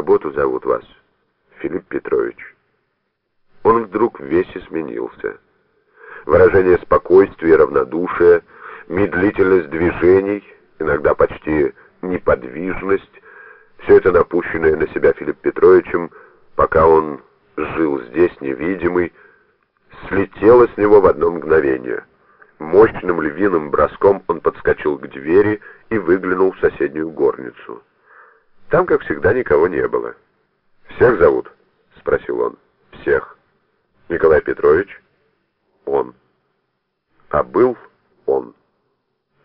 работу зовут вас, Филипп Петрович». Он вдруг весь изменился. Выражение спокойствия равнодушия, медлительность движений, иногда почти неподвижность, все это напущенное на себя Филипп Петровичем, пока он жил здесь невидимый, слетело с него в одно мгновение. Мощным львиным броском он подскочил к двери и выглянул в соседнюю горницу. Там, как всегда, никого не было. «Всех зовут?» — спросил он. «Всех». «Николай Петрович?» «Он». «А был он?»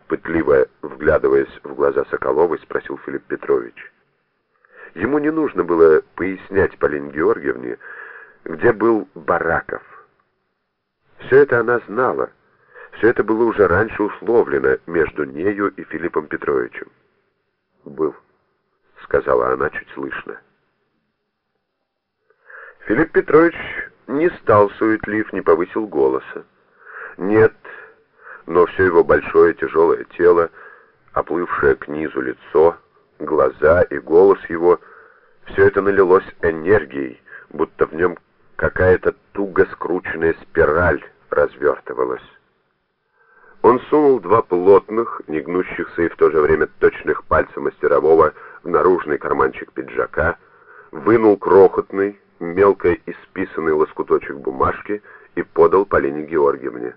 Пытливо вглядываясь в глаза Соколовой, спросил Филипп Петрович. Ему не нужно было пояснять Полине Георгиевне, где был Бараков. Все это она знала, все это было уже раньше условлено между нею и Филиппом Петровичем. «Был», — сказала она чуть слышно. Филипп Петрович не стал суетлив, не повысил голоса. Нет, но все его большое тяжелое тело, оплывшее к низу лицо, глаза и голос его, все это налилось энергией, будто в нем какая-то туго скрученная спираль развертывалась. Он сунул два плотных, не гнущихся и в то же время точных пальца мастерового наружный карманчик пиджака, вынул крохотный, мелко исписанный лоскуточек бумажки и подал Полине Георгиевне.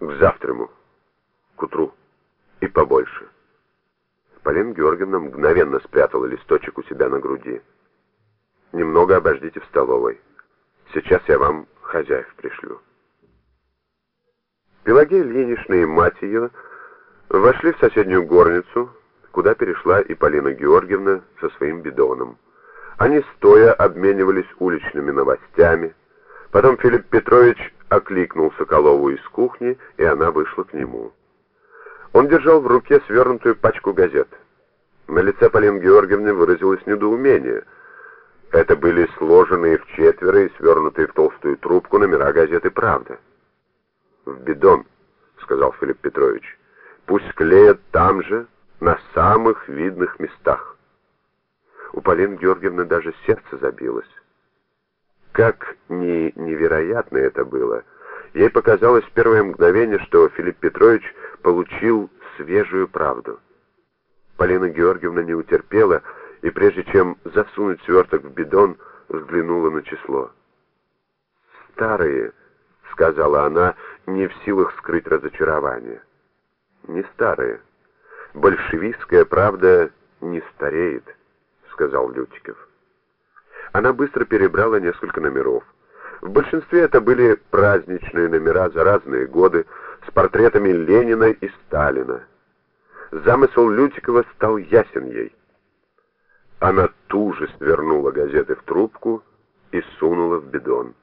«К завтраму, к утру и побольше». Полина Георгиевна мгновенно спрятала листочек у себя на груди. «Немного обождите в столовой. Сейчас я вам хозяев пришлю». Пелагея Ильинична и мать ее вошли в соседнюю горницу, куда перешла и Полина Георгиевна со своим бидоном. Они стоя обменивались уличными новостями. Потом Филипп Петрович окликнул Соколову из кухни, и она вышла к нему. Он держал в руке свернутую пачку газет. На лице Полины Георгиевны выразилось недоумение. Это были сложенные в четверо и свернутые в толстую трубку номера газеты «Правда». «В бидон», — сказал Филипп Петрович. «Пусть клеят там же, на самых видных местах». У Полины Георгиевны даже сердце забилось. Как ни невероятно это было, ей показалось в первое мгновение, что Филипп Петрович получил свежую правду. Полина Георгиевна не утерпела и, прежде чем засунуть сверток в бидон, взглянула на число. «Старые», — сказала она, не в силах скрыть разочарование. «Не старые. Большевистская правда не стареет» сказал Лютиков. Она быстро перебрала несколько номеров. В большинстве это были праздничные номера за разные годы с портретами Ленина и Сталина. Замысел Лютикова стал ясен ей. Она туже свернула газеты в трубку и сунула в бидон.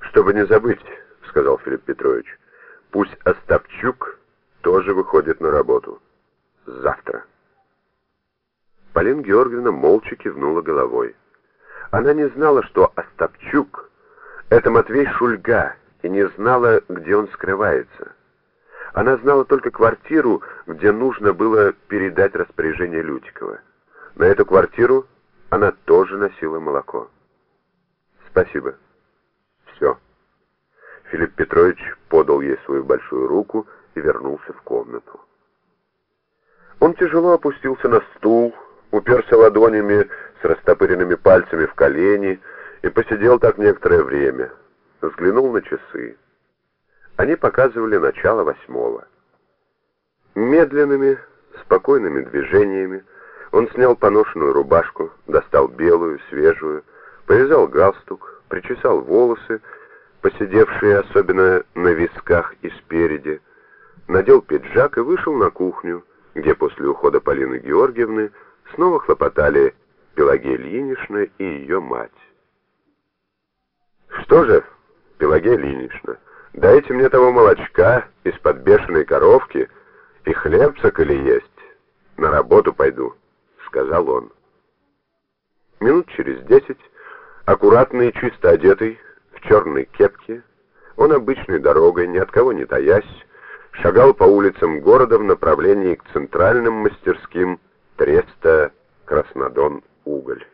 «Чтобы не забыть», — сказал Филипп Петрович, — «пусть Остапчук тоже выходит на работу. Завтра». Полина Георгиевна молча кивнула головой. Она не знала, что Остапчук — это Матвей Шульга, и не знала, где он скрывается. Она знала только квартиру, где нужно было передать распоряжение Лютикова. На эту квартиру она тоже носила молоко. «Спасибо. Все». Филипп Петрович подал ей свою большую руку и вернулся в комнату. Он тяжело опустился на стул, уперся ладонями с растопыренными пальцами в колени и посидел так некоторое время. Взглянул на часы. Они показывали начало восьмого. Медленными, спокойными движениями он снял поношенную рубашку, достал белую, свежую, повязал галстук, причесал волосы, посидевшие особенно на висках и спереди, надел пиджак и вышел на кухню, где после ухода Полины Георгиевны снова хлопотали Пелагея Ильинична и ее мать. «Что же, Пелагея Ильинична, дайте мне того молочка из-под бешеной коровки и хлебца, коли есть. На работу пойду», — сказал он. Минут через десять, аккуратный чисто одетый, в черной кепке, он обычной дорогой, ни от кого не таясь, шагал по улицам города в направлении к центральным мастерским Треста Краснодон уголь.